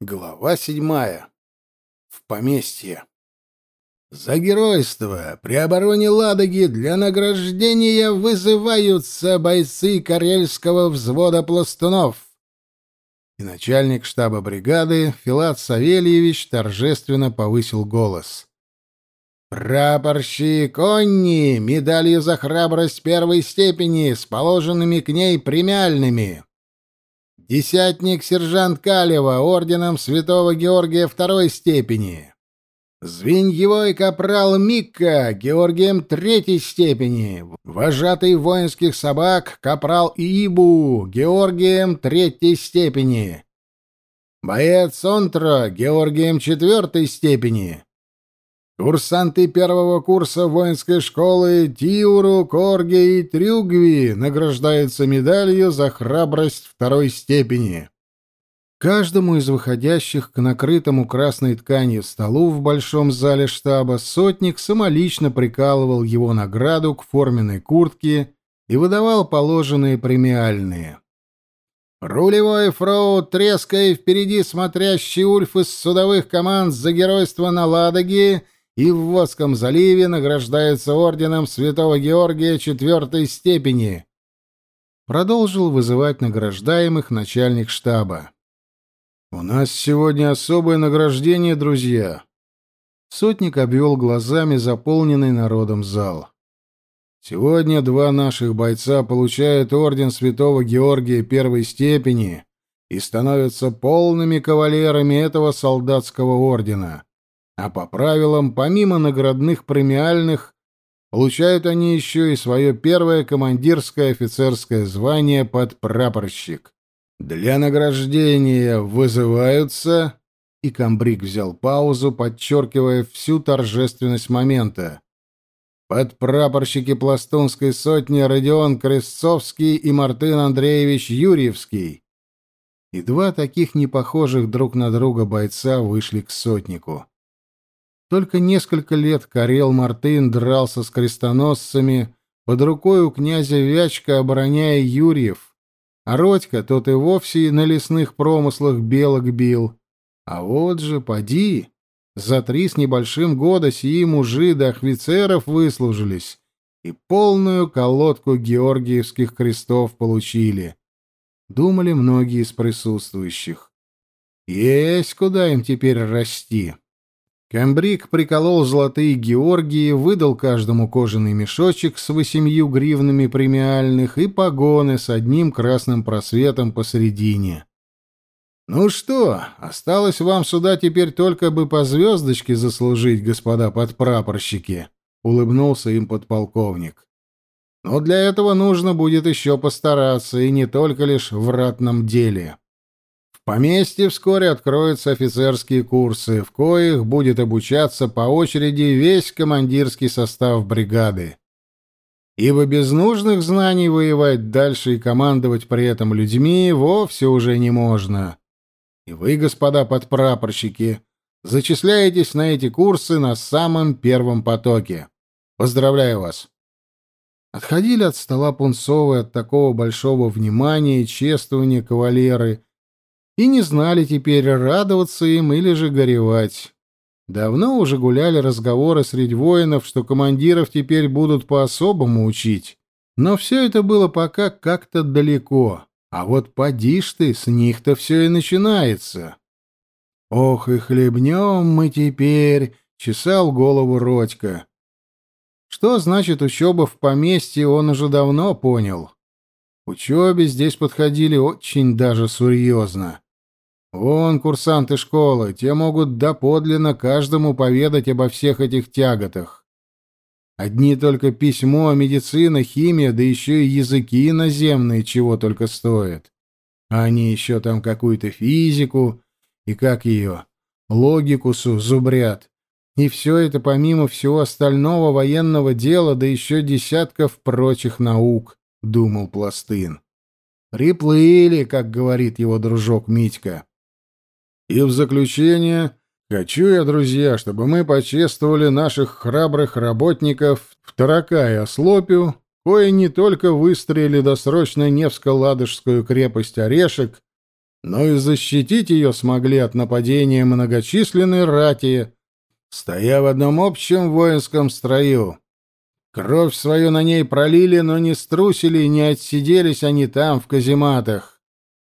Глава седьмая. В поместье. За геройство при обороне Ладоги для награждения вызываются бойцы Карельского взвода пластунов. И начальник штаба бригады Филат Савельевич торжественно повысил голос. «Прапорщик Конни медалью за храбрость первой степени с положенными к ней премиальными!» Десятник-сержант Калева орденом Святого Георгия второй степени. Звеньевой капрал Микка Георгием третьей степени. Вожатый воинских собак капрал Иибу Георгием третьей степени. Боец Онтро Георгием четвертой степени. Курсанты первого курса воинской школы Тиуру, Корге и Трюгви награждаются медалью за храбрость второй степени. Каждому из выходящих к накрытому красной тканью столу в большом зале штаба сотник самолично прикалывал его награду к форменной куртке и выдавал положенные премиальные. Рулевой фроу Треской впереди смотрящий Ульф из судовых команд за геройство на Ладоге — и в Восском заливе награждаются орденом Святого Георгия четвертой степени. Продолжил вызывать награждаемых начальник штаба. «У нас сегодня особое награждение, друзья!» Сотник обвел глазами заполненный народом зал. «Сегодня два наших бойца получают орден Святого Георгия первой степени и становятся полными кавалерами этого солдатского ордена. А по правилам, помимо наградных премиальных, получают они еще и свое первое командирское офицерское звание под прапорщик. Для награждения вызываются... И комбриг взял паузу, подчеркивая всю торжественность момента. Под прапорщики пластунской сотни Родион Крестцовский и Мартын Андреевич Юрьевский. И два таких непохожих друг на друга бойца вышли к сотнику. Только несколько лет Карел Мартын дрался с крестоносцами под рукой у князя Вячка, обороняя Юрьев, а Родька тот и вовсе на лесных промыслах белок бил. А вот же, поди, за три с небольшим года сии мужи до офицеров выслужились и полную колодку георгиевских крестов получили. Думали многие из присутствующих. Есть куда им теперь расти. Камбрик приколол золотые Георгии, выдал каждому кожаный мешочек с восемью гривнами премиальных и погоны с одним красным просветом посередине. «Ну что, осталось вам сюда теперь только бы по звездочке заслужить, господа подпрапорщики», — улыбнулся им подполковник. «Но для этого нужно будет еще постараться, и не только лишь в ратном деле» поместье вскоре откроются офицерские курсы, в коих будет обучаться по очереди весь командирский состав бригады. Ибо без нужных знаний воевать дальше и командовать при этом людьми вовсе уже не можно. И вы, господа подпрапорщики, зачисляетесь на эти курсы на самом первом потоке. Поздравляю вас. Отходили от стола пунцовые от такого большого внимания и чествования кавалеры и не знали теперь, радоваться им или же горевать. Давно уже гуляли разговоры среди воинов, что командиров теперь будут по-особому учить. Но все это было пока как-то далеко. А вот поди ж ты, с них-то все и начинается. «Ох, и хлебнем мы теперь!» — чесал голову Родька. Что значит учеба в поместье, он уже давно понял. Учебе здесь подходили очень даже серьезно. Вон курсанты школы, те могут доподлинно каждому поведать обо всех этих тяготах. Одни только письмо, медицина, химия, да еще и языки наземные чего только стоят. А они еще там какую-то физику и как ее, логикусу зубрят. И все это помимо всего остального военного дела, да еще десятков прочих наук, — думал Пластын. Приплыли, как говорит его дружок Митька. И в заключение хочу я, друзья, чтобы мы почествовали наших храбрых работников в Тарака и Ослопию, кое не только выстроили досрочно Невско-Ладожскую крепость Орешек, но и защитить ее смогли от нападения многочисленной рати, стоя в одном общем воинском строю. Кровь свою на ней пролили, но не струсили и не отсиделись они там, в казематах,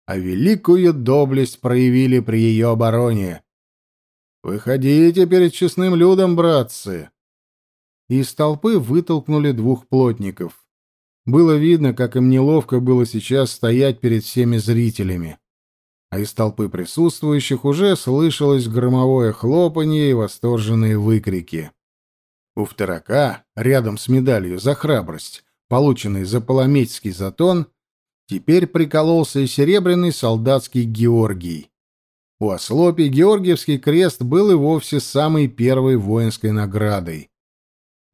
а великую доблесть проявили при ее обороне. «Выходите перед честным людом, братцы!» Из толпы вытолкнули двух плотников. Было видно, как им неловко было сейчас стоять перед всеми зрителями. А из толпы присутствующих уже слышалось громовое хлопанье и восторженные выкрики. У второка, рядом с медалью за храбрость, полученной за Паламетский затон, теперь прикололся и серебряный солдатский Георгий. У Ослопи Георгиевский крест был и вовсе самой первой воинской наградой.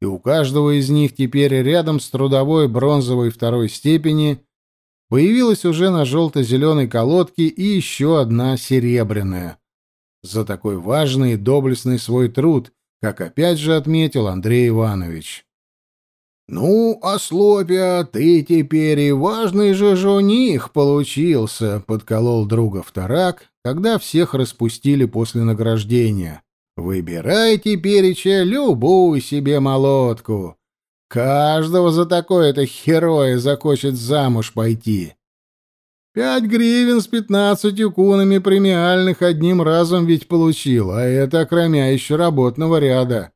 И у каждого из них теперь рядом с трудовой бронзовой второй степени появилась уже на желто-зеленой колодке и еще одна серебряная. За такой важный и доблестный свой труд, как опять же отметил Андрей Иванович. «Ну, Ослопия, ты теперь и важный же жених получился», — подколол друга Вторак, когда всех распустили после награждения. «Выбирай тепереча любую себе молотку. Каждого за такое-то хероя захочет замуж пойти. Пять гривен с пятнадцатью кунами премиальных одним разом ведь получил, а это кроме еще работного ряда.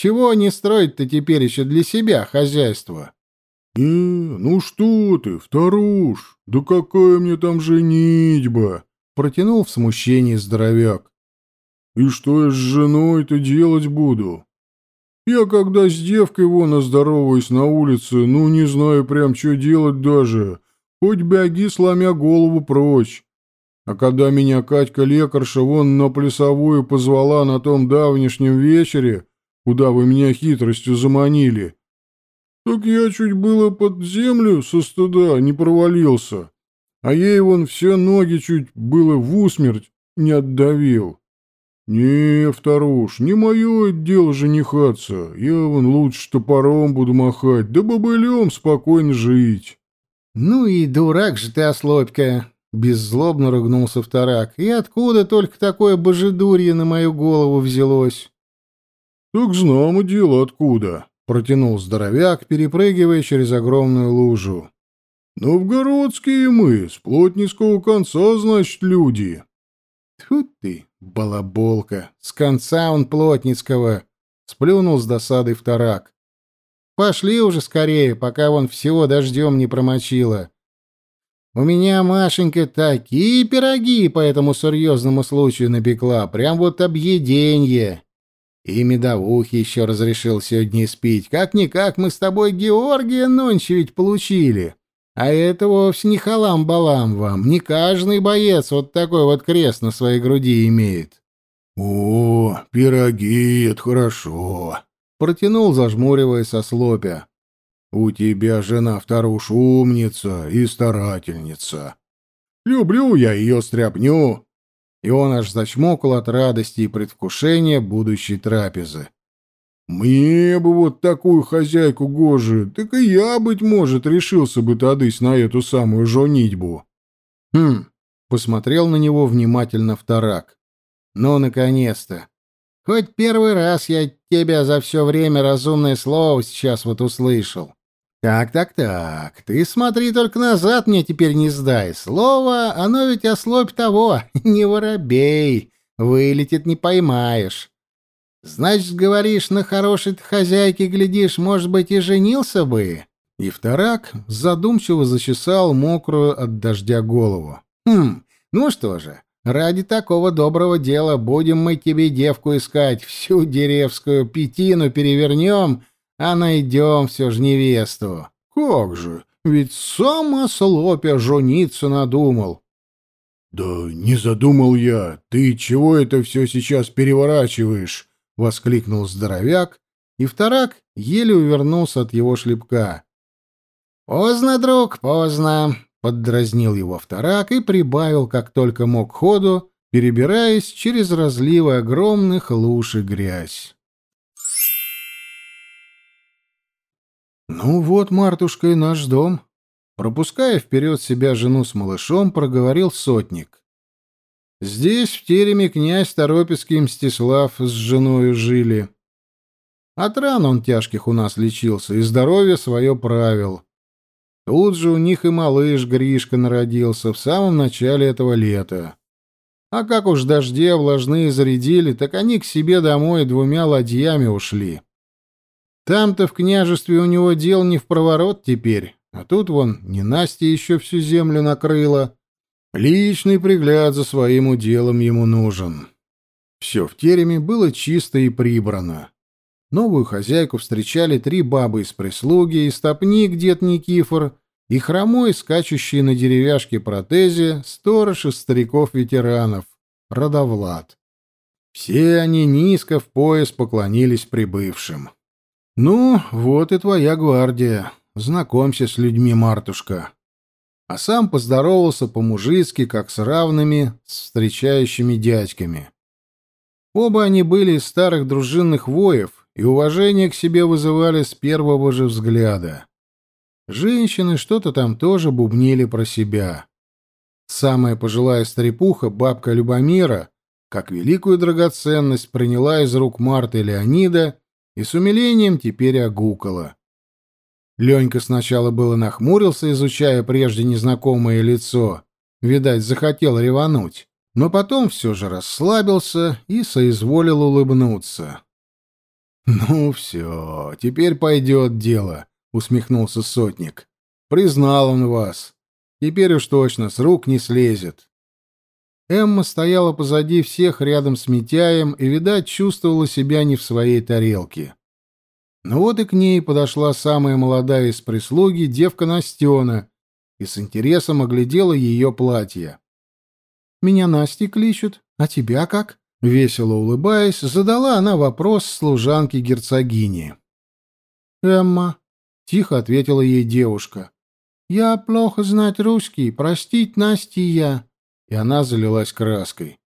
Чего не строить-то теперь еще для себя хозяйство? «Не, ну что ты, вторуш, да какая мне там женитьба!» — протянул в смущении здоровяк. «И что я с женой-то делать буду? Я когда с девкой вон здороваюсь на улице, ну не знаю прям, что делать даже, Хоть беги, сломя голову прочь. А когда меня Катька-лекарша вон на плясовую позвала на том давнешнем вечере, куда вы меня хитростью заманили, так я чуть было под землю со стыда не провалился, а ей вон все ноги чуть было в усмерть не отдавил. «Не, вторуш, не мое дело женихаться. Я вон лучше топором буду махать, да бобылем спокойно жить». «Ну и дурак же ты, ослопька!» — беззлобно ругнулся вторак. «И откуда только такое божедурье на мою голову взялось?» «Так знамо дело откуда», — протянул здоровяк, перепрыгивая через огромную лужу. «Новгородские мы, с плотницкого конца, значит, люди». «Тьфу ты, балаболка! С конца он плотницкого!» — сплюнул с досадой вторак. Пошли уже скорее, пока вон всего дождем не промочило. У меня Машенька такие пироги по этому серьезному случаю напекла, прям вот объеденье. И медовухи еще разрешил сегодня спить. Как-никак мы с тобой Георгия нонче ведь получили. А это вовсе не халам-балам вам. Не каждый боец вот такой вот крест на своей груди имеет. — О, пироги, это хорошо, Протянул, зажмуриваясь со слопя. «У тебя жена вторуш умница и старательница. Люблю я ее стряпню!» И он аж зачмокал от радости и предвкушения будущей трапезы. «Мне бы вот такую хозяйку гожи, так и я, быть может, решился бы тадысь на эту самую женитьбу». «Хм», — посмотрел на него внимательно вторак. «Ну, наконец-то! Хоть первый раз я тебя за все время разумное слово сейчас вот услышал. Так, так, так, ты смотри только назад мне теперь не сдай. Слово, оно ведь ослобь того, не воробей, вылетит не поймаешь. Значит, говоришь, на хорошей хозяйке глядишь, может быть, и женился бы?» И вторак задумчиво зачесал мокрую от дождя голову. «Хм, ну что же, Ради такого доброго дела будем мы тебе девку искать, всю деревскую пятину перевернем, а найдем все же невесту. Как же, ведь сам ослопя жениться надумал. Да не задумал я, ты чего это все сейчас переворачиваешь? Воскликнул здоровяк, и вторак еле увернулся от его шлепка. Поздно, друг, поздно. Поддразнил его вторак и прибавил, как только мог ходу, перебираясь через разливы огромных луж и грязь. «Ну вот, Мартушка, и наш дом. Пропуская вперед себя жену с малышом, проговорил сотник. Здесь, в тереме, князь Торопецкий Мстислав с женою жили. От ран он тяжких у нас лечился, и здоровье свое правил. Тут же у них и малыш Гришка народился в самом начале этого лета. А как уж дожди влажные зарядили, так они к себе домой двумя ладьями ушли. Там-то в княжестве у него дел не в проворот теперь, а тут вон не Настя еще всю землю накрыла. Личный пригляд за своим уделом ему нужен. Все в тереме было чисто и прибрано. Новую хозяйку встречали три бабы из прислуги, и стопник дед Никифор, и хромой, скачущий на деревяшке протезе, сторож из стариков-ветеранов, Родовлад. Все они низко в пояс поклонились прибывшим. «Ну, вот и твоя гвардия. Знакомься с людьми, Мартушка». А сам поздоровался по-мужицки, как с равными, с встречающими дядьками. Оба они были из старых дружинных воев, и уважение к себе вызывали с первого же взгляда. Женщины что-то там тоже бубнили про себя. Самая пожилая старепуха, бабка Любомира, как великую драгоценность приняла из рук Марты Леонида и с умилением теперь огукала. Ленька сначала было нахмурился, изучая прежде незнакомое лицо. Видать, захотел ревануть. Но потом все же расслабился и соизволил улыбнуться. «Ну все, теперь пойдет дело», — усмехнулся сотник. «Признал он вас. Теперь уж точно с рук не слезет». Эмма стояла позади всех рядом с Митяем и, видать, чувствовала себя не в своей тарелке. Но вот и к ней подошла самая молодая из прислуги, девка Настена, и с интересом оглядела ее платье. «Меня Настей кличут, а тебя как?» Весело улыбаясь, задала она вопрос служанке герцогини. «Эмма», — тихо ответила ей девушка, — «я плохо знать русский, простить Насти я». И она залилась краской.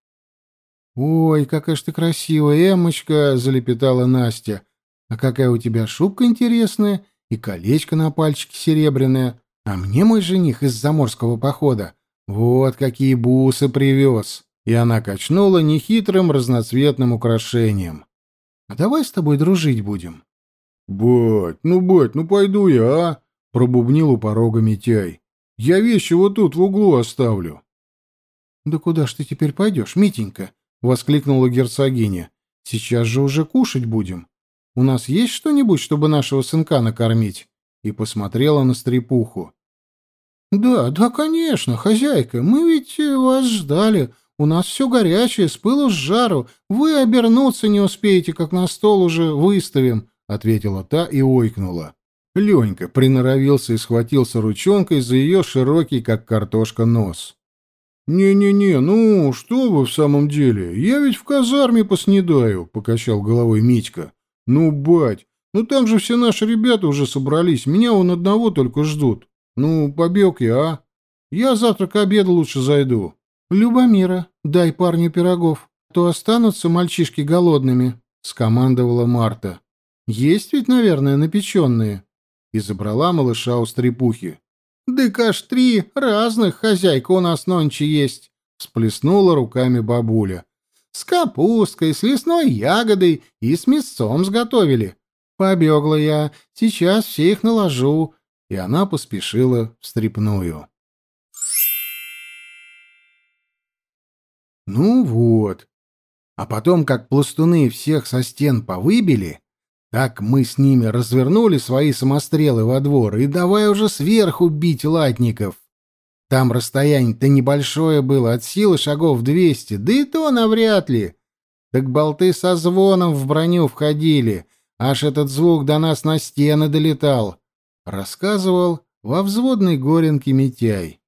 «Ой, какая ж ты красивая, Эммочка!» — залепетала Настя. «А какая у тебя шубка интересная и колечко на пальчике серебряное. А мне мой жених из заморского похода вот какие бусы привез!» и она качнула нехитрым разноцветным украшением. «А давай с тобой дружить будем?» «Бать, ну, бать, ну пойду я, а?» — пробубнил у порога Митяй. «Я вещи вот тут в углу оставлю». «Да куда ж ты теперь пойдешь, Митенька?» — воскликнула герцогиня. «Сейчас же уже кушать будем. У нас есть что-нибудь, чтобы нашего сынка накормить?» И посмотрела на стрепуху. «Да, да, конечно, хозяйка, мы ведь вас ждали. У нас все горячее, с пылу с жару. Вы обернуться не успеете, как на стол уже выставим», — ответила та и ойкнула. Ленька приноровился и схватился ручонкой за ее широкий, как картошка, нос. «Не-не-не, ну, что вы в самом деле? Я ведь в казарме поснедаю», — покачал головой Митька. «Ну, бать, ну там же все наши ребята уже собрались, меня он одного только ждут. Ну, побег я, а? Я завтра к обеду лучше зайду». «Любомира, дай парню пирогов, а то останутся мальчишки голодными», — скомандовала Марта. «Есть ведь, наверное, напеченные». И забрала малыша у стрепухи. «Дык аж три разных хозяйка у нас нонче есть», — всплеснула руками бабуля. «С капусткой, с лесной ягодой и с мясцом сготовили. Побегла я, сейчас все их наложу». И она поспешила в стрепную. Ну вот. А потом, как пластуны всех со стен повыбили, так мы с ними развернули свои самострелы во двор и давай уже сверху бить латников. Там расстояние-то небольшое было, от силы шагов двести, да и то навряд ли. Так болты со звоном в броню входили, аж этот звук до нас на стены долетал, — рассказывал во взводной горенке Митяй.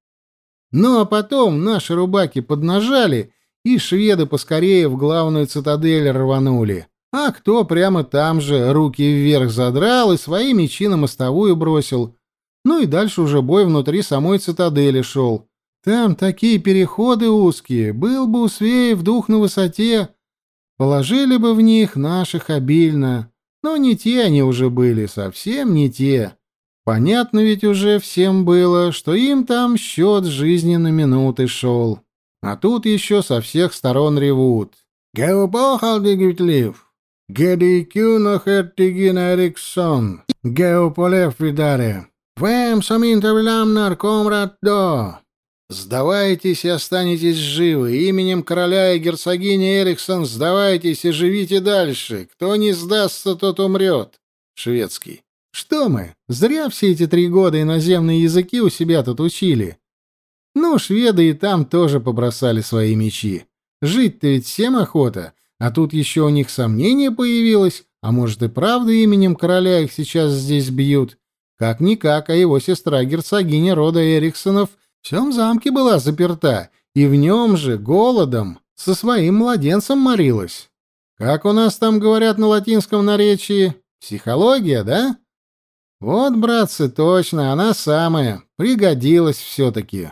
Ну а потом наши рубаки поднажали и шведы поскорее в главную цитадель рванули. А кто прямо там же руки вверх задрал и свои мечи на мостовую бросил. Ну и дальше уже бой внутри самой цитадели шел. Там такие переходы узкие, был бы у свеев дух на высоте. Положили бы в них наших обильно. Но не те они уже были, совсем не те. Понятно ведь уже всем было, что им там счет жизни на минуты шел. А тут еще со всех сторон ревут. «Геопохал дигитлив! Гедикюно хеттигин Эриксон! Геополев видаре! Вэм саминтавлям наркомрат до!» «Сдавайтесь и останетесь живы. Именем короля и герцогини Эриксон сдавайтесь и живите дальше. Кто не сдастся, тот умрет». Шведский. «Что мы? Зря все эти три года иноземные языки у себя тут учили. Ну, шведы и там тоже побросали свои мечи. Жить-то ведь всем охота, а тут еще у них сомнение появилось, а может и правда именем короля их сейчас здесь бьют. Как-никак, а его сестра герцогиня рода Эриксонов — в всем замке была заперта, и в нем же, голодом, со своим младенцем морилась. Как у нас там говорят на латинском наречии? Психология, да? Вот, братцы, точно, она самая. Пригодилась все-таки.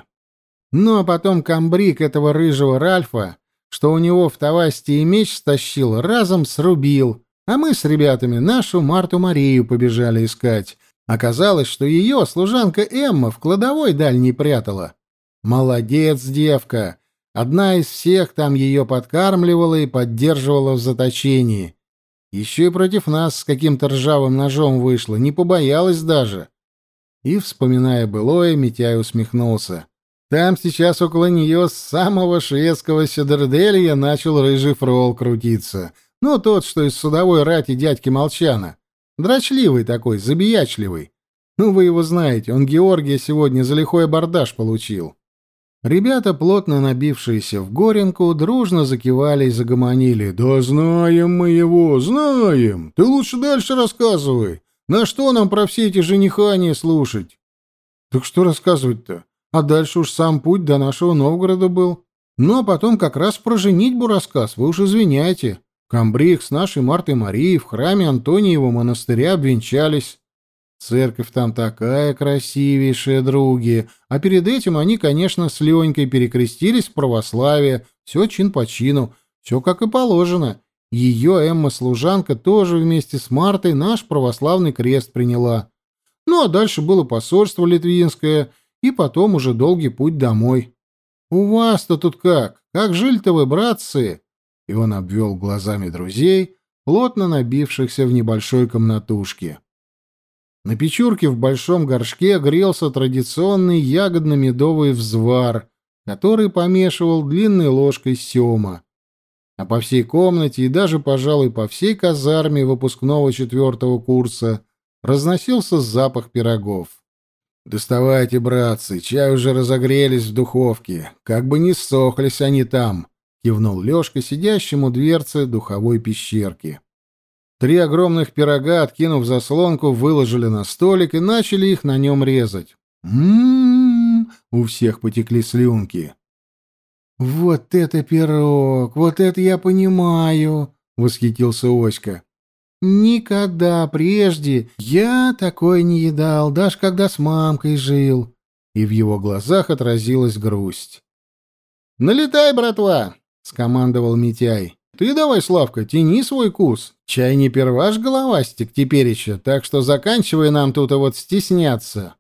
Ну, а потом комбриг этого рыжего Ральфа, что у него в Тавасте и меч стащил, разом срубил, а мы с ребятами нашу Марту Марию побежали искать, Оказалось, что ее служанка Эмма в кладовой дальней прятала. Молодец, девка. Одна из всех там ее подкармливала и поддерживала в заточении. Еще и против нас с каким-то ржавым ножом вышла, не побоялась даже. И, вспоминая былое, Митяй усмехнулся. Там сейчас около нее с самого шведского седерделья начал рыжий фрол крутиться. Ну, тот, что из судовой рати дядьки Молчана. Дрочливый такой, забиячливый. Ну, вы его знаете, он Георгия сегодня за лихой абордаж получил. Ребята, плотно набившиеся в горенку, дружно закивали и загомонили. «Да знаем мы его, знаем! Ты лучше дальше рассказывай! На что нам про все эти женихания слушать?» «Так что рассказывать-то? А дальше уж сам путь до нашего Новгорода был. Ну, а потом как раз про женитьбу рассказ, вы уж извиняйте. Камбрик с нашей Мартой Марией в храме Антониева монастыря обвенчались. Церковь там такая красивейшая, други. А перед этим они, конечно, с Ленькой перекрестились в православие. Все чин по чину, все как и положено. Ее Эмма-служанка тоже вместе с Мартой наш православный крест приняла. Ну, а дальше было посольство литвинское, и потом уже долгий путь домой. У вас-то тут как? Как жили-то вы, братцы? и он обвел глазами друзей, плотно набившихся в небольшой комнатушке. На печурке в большом горшке грелся традиционный ягодно-медовый взвар, который помешивал длинной ложкой сёма. А по всей комнате и даже, пожалуй, по всей казарме выпускного четвертого курса разносился запах пирогов. «Доставайте, братцы, чай уже разогрелись в духовке, как бы не сохлись они там», кивнул Лёшка сидящему дверцы духовой пещерки. Три огромных пирога, откинув заслонку, выложили на столик и начали их на нем резать. М-м-м, у всех потекли слюнки. Вот это пирог, вот это я понимаю, восхитился Оська. Никогда прежде я такой не едал, даже когда с мамкой жил. И в его глазах отразилась грусть. «Налетай, братва! — скомандовал Митяй. «Ты давай, Славка, тяни свой кус. Чай не перваш головастик теперь еще, так что заканчивай нам тут и вот стесняться».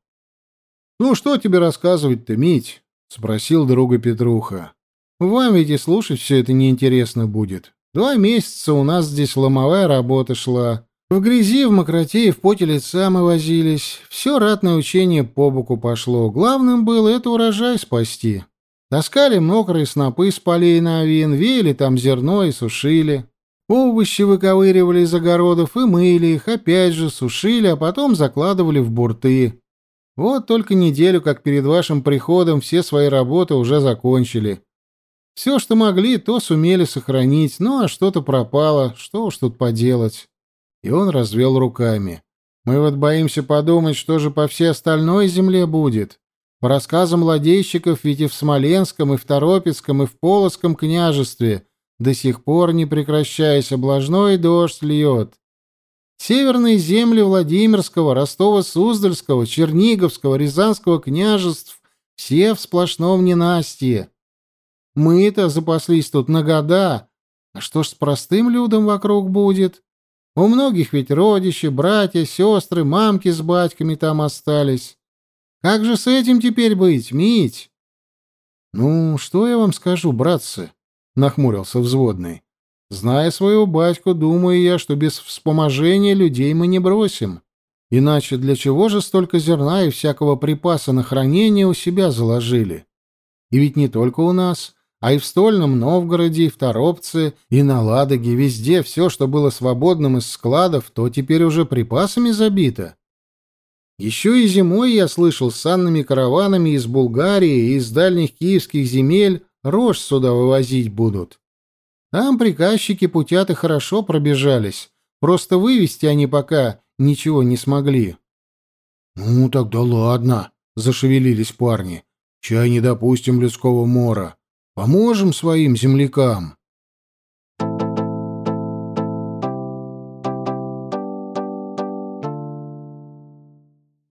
«Ну, что тебе рассказывать-то, Мить?» — спросил друга Петруха. «Вам ведь и слушать все это неинтересно будет. Два месяца у нас здесь ломовая работа шла. В грязи, в мокроте и в поте лица мы возились. Все ратное учение по боку пошло. Главным было это урожай спасти. Таскали мокрые снопы с полей на авин, веяли там зерно и сушили. Овощи выковыривали из огородов и мыли их, опять же сушили, а потом закладывали в бурты. Вот только неделю, как перед вашим приходом, все свои работы уже закончили. Все, что могли, то сумели сохранить, ну а что-то пропало, что уж тут поделать. И он развел руками. Мы вот боимся подумать, что же по всей остальной земле будет. По рассказам ладейщиков, ведь и в Смоленском, и в Торопецком, и в Полоцком княжестве до сих пор не прекращаясь облажной дождь льет. Северные земли Владимирского, Ростова-Суздальского, Черниговского, Рязанского княжеств все в сплошном ненастье. Мы-то запаслись тут на года, а что ж с простым людом вокруг будет? У многих ведь родичи, братья, сестры, мамки с батьками там остались. Как же с этим теперь быть, Мить? Ну, что я вам скажу, братцы? Нахмурился взводный. Зная своего батьку, думаю я, что без вспоможения людей мы не бросим. Иначе для чего же столько зерна и всякого припаса на хранение у себя заложили? И ведь не только у нас, а и в Стольном Новгороде, и в Торопце, и на Ладоге, везде все, что было свободным из складов, то теперь уже припасами забито. Еще и зимой я слышал, с санными караванами из Булгарии и из дальних киевских земель рожь сюда вывозить будут. Там приказчики путята хорошо пробежались, просто вывести они пока ничего не смогли. — Ну, тогда ладно, — зашевелились парни. — Чай не допустим людского мора. Поможем своим землякам.